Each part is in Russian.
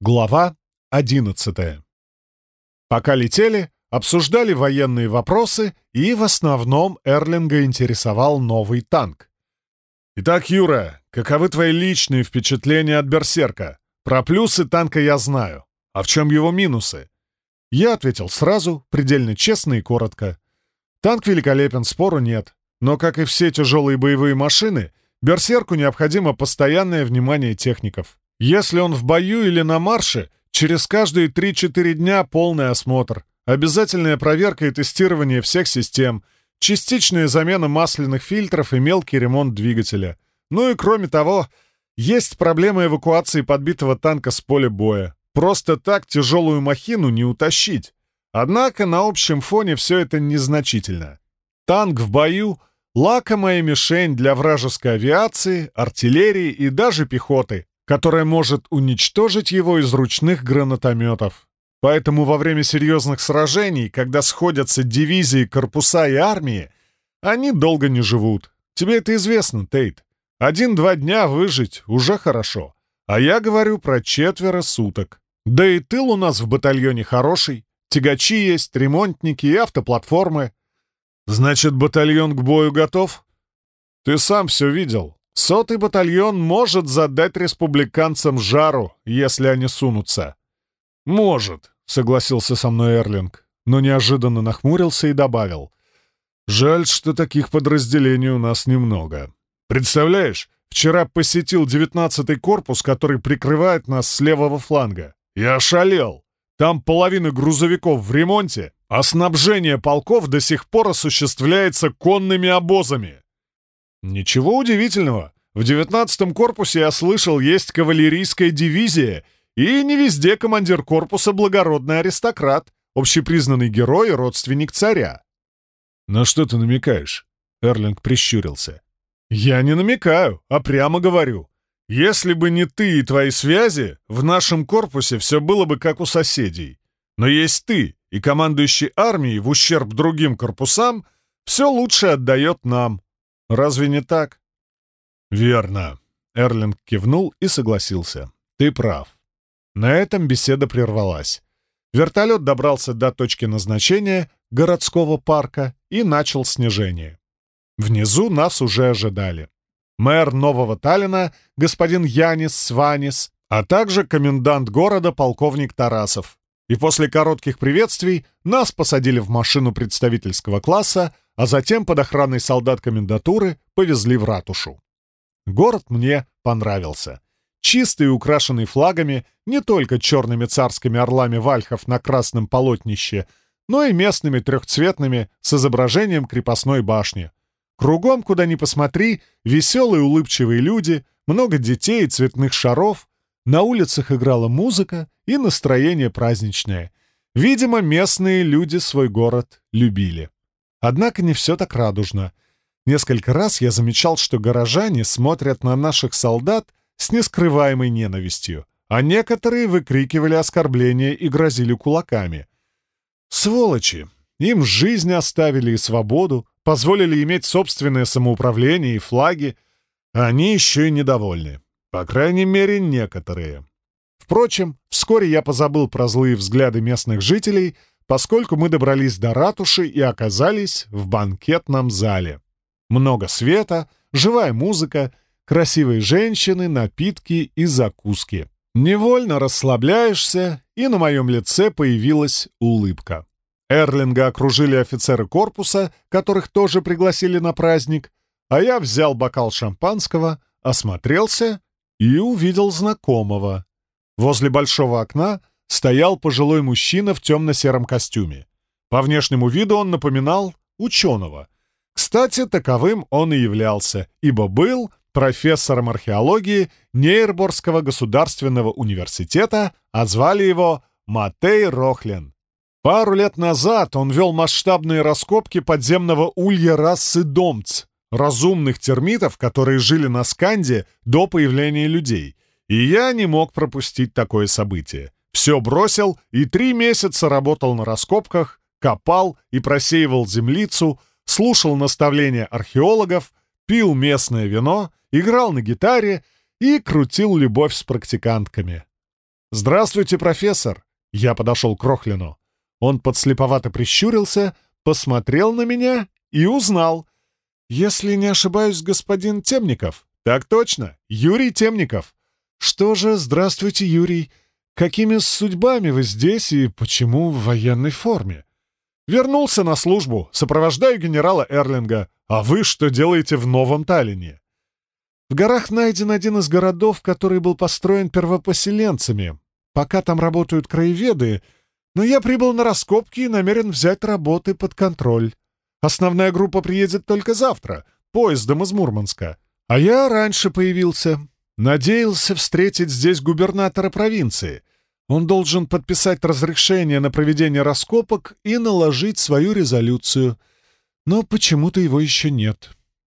Глава 11 Пока летели, обсуждали военные вопросы, и в основном Эрлинга интересовал новый танк. «Итак, Юра, каковы твои личные впечатления от «Берсерка»? Про плюсы танка я знаю. А в чем его минусы?» Я ответил сразу, предельно честно и коротко. Танк великолепен, спору нет. Но, как и все тяжелые боевые машины, «Берсерку» необходимо постоянное внимание техников. Если он в бою или на марше, через каждые 3-4 дня полный осмотр, обязательная проверка и тестирование всех систем, частичная замена масляных фильтров и мелкий ремонт двигателя. Ну и кроме того, есть проблема эвакуации подбитого танка с поля боя. Просто так тяжелую махину не утащить. Однако на общем фоне все это незначительно. Танк в бою — лакомая мишень для вражеской авиации, артиллерии и даже пехоты, которая может уничтожить его из ручных гранатометов. Поэтому во время серьезных сражений, когда сходятся дивизии, корпуса и армии, они долго не живут. Тебе это известно, Тейт. Один-два дня выжить уже хорошо. А я говорю про четверо суток. Да и тыл у нас в батальоне хороший. Тягачи есть, ремонтники и автоплатформы. Значит, батальон к бою готов? Ты сам все видел. Сотый батальон может задать республиканцам жару, если они сунутся. «Может», — согласился со мной Эрлинг, но неожиданно нахмурился и добавил. «Жаль, что таких подразделений у нас немного. Представляешь, вчера посетил девятнадцатый корпус, который прикрывает нас с левого фланга. Я ошалел. Там половина грузовиков в ремонте, а снабжение полков до сих пор осуществляется конными обозами. Ничего удивительного. В девятнадцатом корпусе я слышал, есть кавалерийская дивизия, и не везде командир корпуса благородный аристократ, общепризнанный герой и родственник царя. «На что ты намекаешь?» Эрлинг прищурился. «Я не намекаю, а прямо говорю. Если бы не ты и твои связи, в нашем корпусе все было бы как у соседей. Но есть ты, и командующий армией в ущерб другим корпусам все лучше отдает нам, Разве не так?» «Верно», — Эрлинг кивнул и согласился. «Ты прав». На этом беседа прервалась. Вертолет добрался до точки назначения городского парка и начал снижение. Внизу нас уже ожидали. Мэр Нового Таллина, господин Янис Сванис, а также комендант города полковник Тарасов. И после коротких приветствий нас посадили в машину представительского класса, а затем под охраной солдат комендатуры повезли в ратушу. Город мне понравился. Чистый и украшенный флагами, не только черными царскими орлами вальхов на красном полотнище, но и местными трехцветными с изображением крепостной башни. Кругом, куда ни посмотри, веселые улыбчивые люди, много детей и цветных шаров. На улицах играла музыка и настроение праздничное. Видимо, местные люди свой город любили. Однако не все так радужно. Несколько раз я замечал, что горожане смотрят на наших солдат с нескрываемой ненавистью, а некоторые выкрикивали оскорбления и грозили кулаками. Сволочи! Им жизнь оставили и свободу, позволили иметь собственное самоуправление и флаги, а они еще и недовольны. По крайней мере, некоторые. Впрочем, вскоре я позабыл про злые взгляды местных жителей поскольку мы добрались до ратуши и оказались в банкетном зале. Много света, живая музыка, красивые женщины, напитки и закуски. Невольно расслабляешься, и на моем лице появилась улыбка. Эрлинга окружили офицеры корпуса, которых тоже пригласили на праздник, а я взял бокал шампанского, осмотрелся и увидел знакомого. Возле большого окна стоял пожилой мужчина в темно-сером костюме. По внешнему виду он напоминал ученого. Кстати, таковым он и являлся, ибо был профессором археологии Нейрборского государственного университета, а звали его Матей Рохлен. Пару лет назад он вел масштабные раскопки подземного улья расы Домц, разумных термитов, которые жили на Сканде до появления людей, и я не мог пропустить такое событие. Все бросил и три месяца работал на раскопках, копал и просеивал землицу, слушал наставления археологов, пил местное вино, играл на гитаре и крутил любовь с практикантками. «Здравствуйте, профессор!» Я подошел к Рохлину. Он подслеповато прищурился, посмотрел на меня и узнал. «Если не ошибаюсь, господин Темников?» «Так точно, Юрий Темников». «Что же, здравствуйте, Юрий. Какими судьбами вы здесь и почему в военной форме?» «Вернулся на службу, сопровождаю генерала Эрлинга. А вы что делаете в Новом Таллине?» «В горах найден один из городов, который был построен первопоселенцами. Пока там работают краеведы, но я прибыл на раскопки и намерен взять работы под контроль. Основная группа приедет только завтра, поездом из Мурманска. А я раньше появился. Надеялся встретить здесь губернатора провинции. Он должен подписать разрешение на проведение раскопок и наложить свою резолюцию. Но почему-то его еще нет.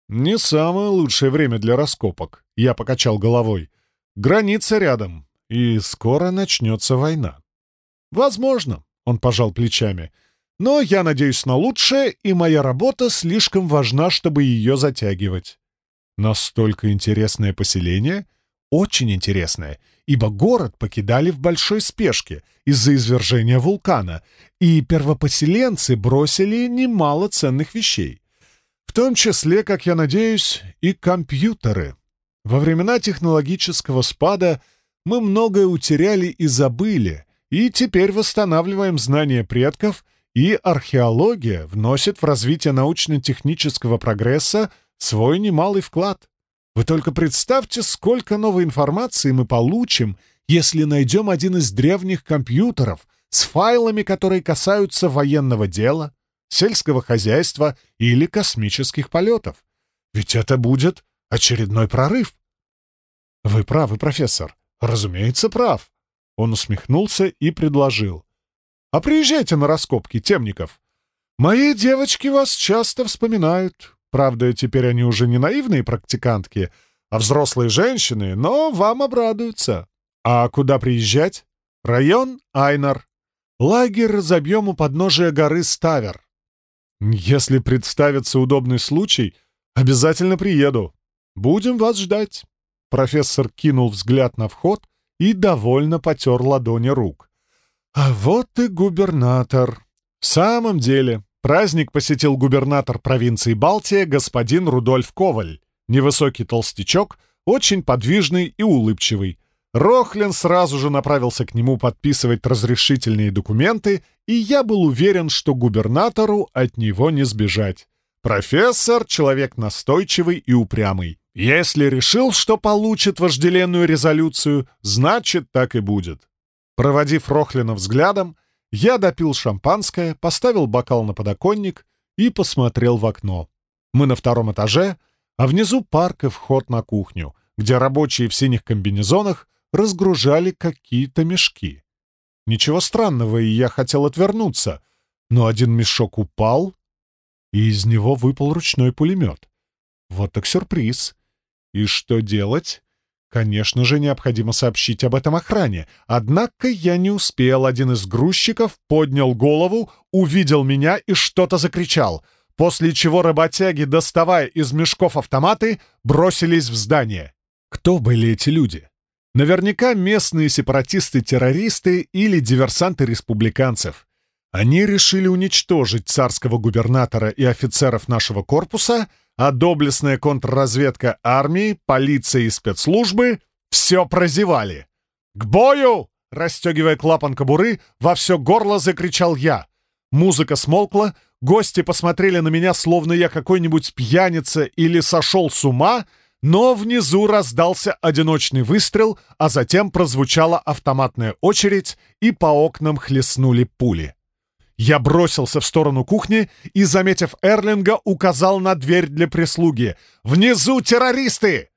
«Не самое лучшее время для раскопок», — я покачал головой. «Граница рядом, и скоро начнется война». «Возможно», — он пожал плечами. «Но я надеюсь на лучшее, и моя работа слишком важна, чтобы ее затягивать». Настолько интересное поселение? Очень интересное, ибо город покидали в большой спешке из-за извержения вулкана, и первопоселенцы бросили немало ценных вещей. В том числе, как я надеюсь, и компьютеры. Во времена технологического спада мы многое утеряли и забыли, и теперь восстанавливаем знания предков, и археология вносит в развитие научно-технического прогресса свой немалый вклад. Вы только представьте, сколько новой информации мы получим, если найдем один из древних компьютеров с файлами, которые касаются военного дела, сельского хозяйства или космических полетов. Ведь это будет очередной прорыв. Вы правы, профессор. Разумеется, прав. Он усмехнулся и предложил. «А приезжайте на раскопки, Темников. Мои девочки вас часто вспоминают. Правда, теперь они уже не наивные практикантки, а взрослые женщины, но вам обрадуются. А куда приезжать? Район Айнар. Лагерь разобьем у подножия горы Ставер. Если представится удобный случай, обязательно приеду. Будем вас ждать». Профессор кинул взгляд на вход и довольно потер ладони рук. «А вот и губернатор!» В самом деле, праздник посетил губернатор провинции Балтия господин Рудольф Коваль. Невысокий толстячок, очень подвижный и улыбчивый. Рохлин сразу же направился к нему подписывать разрешительные документы, и я был уверен, что губернатору от него не сбежать. Профессор — человек настойчивый и упрямый. Если решил, что получит вожделенную резолюцию, значит, так и будет. Проводив Рохлина взглядом, я допил шампанское, поставил бокал на подоконник и посмотрел в окно. Мы на втором этаже, а внизу парк и вход на кухню, где рабочие в синих комбинезонах разгружали какие-то мешки. Ничего странного, и я хотел отвернуться, но один мешок упал, и из него выпал ручной пулемет. Вот так сюрприз. И что делать? Конечно же, необходимо сообщить об этом охране. Однако я не успел. Один из грузчиков поднял голову, увидел меня и что-то закричал, после чего работяги, доставая из мешков автоматы, бросились в здание. Кто были эти люди? Наверняка местные сепаратисты-террористы или диверсанты республиканцев. Они решили уничтожить царского губернатора и офицеров нашего корпуса — а доблестная контрразведка армии, полиции и спецслужбы все прозевали. «К бою!» — расстегивая клапан кобуры, во все горло закричал я. Музыка смолкла, гости посмотрели на меня, словно я какой-нибудь пьяница или сошел с ума, но внизу раздался одиночный выстрел, а затем прозвучала автоматная очередь, и по окнам хлестнули пули. Я бросился в сторону кухни и, заметив Эрлинга, указал на дверь для прислуги. «Внизу террористы!»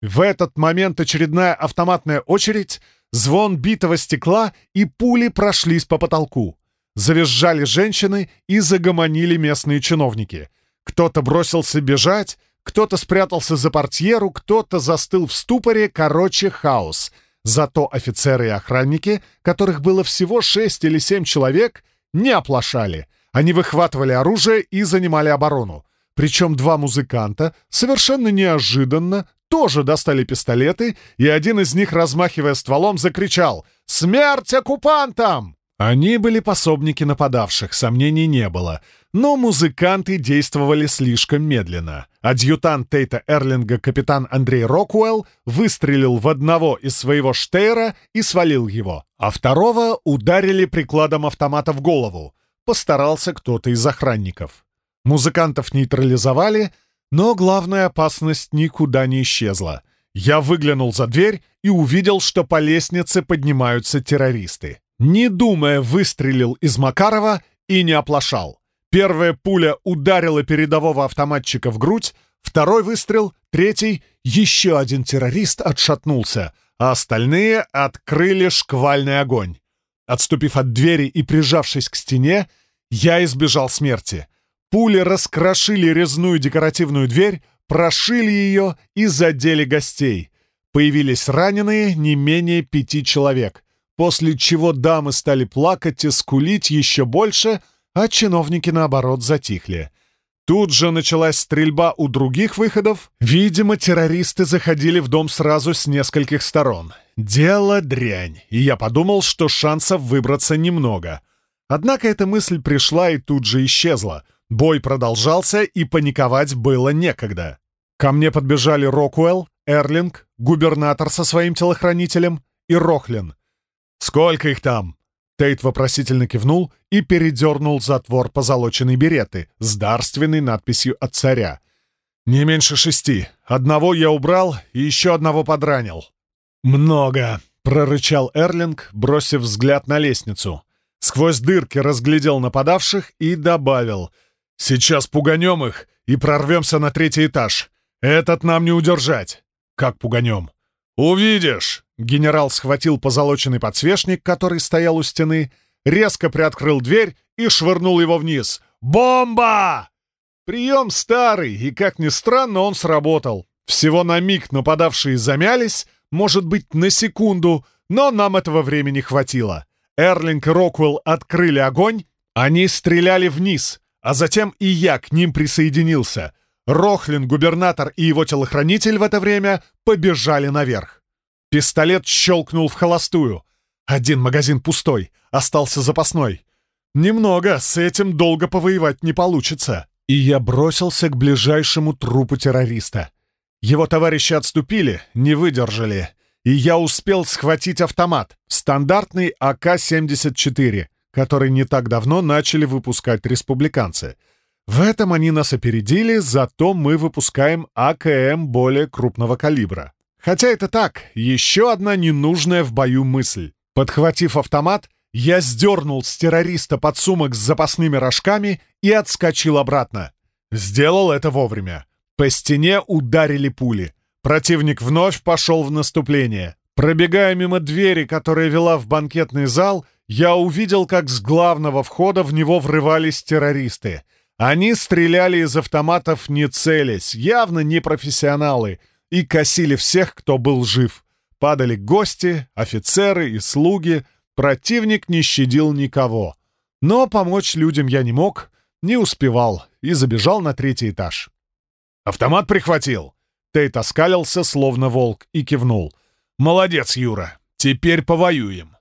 В этот момент очередная автоматная очередь, звон битого стекла и пули прошлись по потолку. Завизжали женщины и загомонили местные чиновники. Кто-то бросился бежать, кто-то спрятался за портьеру, кто-то застыл в ступоре, короче, хаос. Зато офицеры и охранники, которых было всего шесть или семь человек, не оплошали. Они выхватывали оружие и занимали оборону. Причем два музыканта совершенно неожиданно тоже достали пистолеты, и один из них, размахивая стволом, закричал «Смерть оккупантам!». Они были пособники нападавших, сомнений не было, но музыканты действовали слишком медленно. Адъютант Тейта Эрлинга, капитан Андрей Рокуэлл, выстрелил в одного из своего штейра и свалил его, а второго ударили прикладом автомата в голову. Постарался кто-то из охранников. Музыкантов нейтрализовали, но главная опасность никуда не исчезла. Я выглянул за дверь и увидел, что по лестнице поднимаются террористы. Не думая, выстрелил из Макарова и не оплошал. Первая пуля ударила передового автоматчика в грудь, второй выстрел, третий, еще один террорист отшатнулся, а остальные открыли шквальный огонь. Отступив от двери и прижавшись к стене, я избежал смерти. Пули раскрошили резную декоративную дверь, прошили ее и задели гостей. Появились раненые не менее пяти человек, после чего дамы стали плакать и скулить еще больше — а чиновники, наоборот, затихли. Тут же началась стрельба у других выходов. Видимо, террористы заходили в дом сразу с нескольких сторон. Дело дрянь, и я подумал, что шансов выбраться немного. Однако эта мысль пришла и тут же исчезла. Бой продолжался, и паниковать было некогда. Ко мне подбежали Рокуэлл, Эрлинг, губернатор со своим телохранителем и Рохлин. «Сколько их там?» Тейт вопросительно кивнул и передернул затвор позолоченной береты с дарственной надписью от царя. «Не меньше шести. Одного я убрал и еще одного подранил». «Много», — прорычал Эрлинг, бросив взгляд на лестницу. Сквозь дырки разглядел нападавших и добавил. «Сейчас пуганем их и прорвемся на третий этаж. Этот нам не удержать». «Как пуганем?» «Увидишь!» Генерал схватил позолоченный подсвечник, который стоял у стены, резко приоткрыл дверь и швырнул его вниз. «Бомба!» Прием старый, и, как ни странно, он сработал. Всего на миг нападавшие замялись, может быть, на секунду, но нам этого времени хватило. Эрлинг и Роквелл открыли огонь, они стреляли вниз, а затем и я к ним присоединился. Рохлин, губернатор и его телохранитель в это время побежали наверх. Пистолет щелкнул в холостую. Один магазин пустой, остался запасной. Немного, с этим долго повоевать не получится. И я бросился к ближайшему трупу террориста. Его товарищи отступили, не выдержали. И я успел схватить автомат. Стандартный АК-74, который не так давно начали выпускать республиканцы. В этом они нас опередили, зато мы выпускаем АКМ более крупного калибра. Хотя это так, еще одна ненужная в бою мысль. Подхватив автомат, я сдернул с террориста подсумок с запасными рожками и отскочил обратно. Сделал это вовремя. По стене ударили пули. Противник вновь пошел в наступление. Пробегая мимо двери, которая вела в банкетный зал, я увидел, как с главного входа в него врывались террористы. Они стреляли из автоматов не целясь, явно не профессионалы — и косили всех, кто был жив. Падали гости, офицеры и слуги. Противник не щадил никого. Но помочь людям я не мог, не успевал и забежал на третий этаж. «Автомат прихватил!» Тейт оскалился, словно волк, и кивнул. «Молодец, Юра! Теперь повоюем!»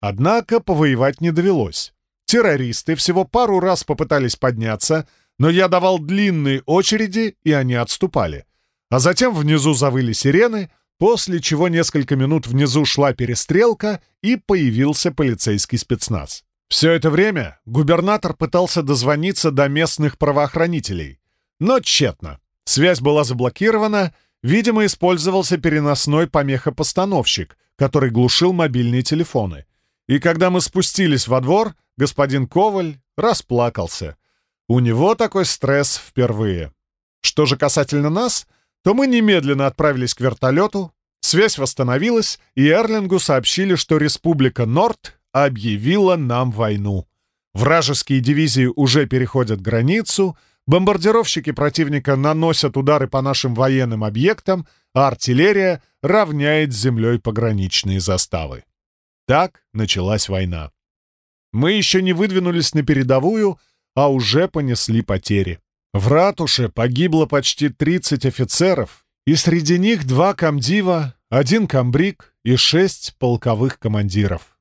Однако повоевать не довелось. Террористы всего пару раз попытались подняться, но я давал длинные очереди, и они отступали. А затем внизу завыли сирены, после чего несколько минут внизу шла перестрелка и появился полицейский спецназ. Все это время губернатор пытался дозвониться до местных правоохранителей, но тщетно. Связь была заблокирована, видимо, использовался переносной помехопостановщик, который глушил мобильные телефоны. И когда мы спустились во двор, господин Коваль расплакался. У него такой стресс впервые. Что же касательно нас — то мы немедленно отправились к вертолету, связь восстановилась, и Эрлингу сообщили, что Республика Норд объявила нам войну. Вражеские дивизии уже переходят границу, бомбардировщики противника наносят удары по нашим военным объектам, а артиллерия равняет землей пограничные заставы. Так началась война. Мы еще не выдвинулись на передовую, а уже понесли потери. В ратуше погибло почти 30 офицеров И среди них два комдива, один комбриг и шесть полковых командиров.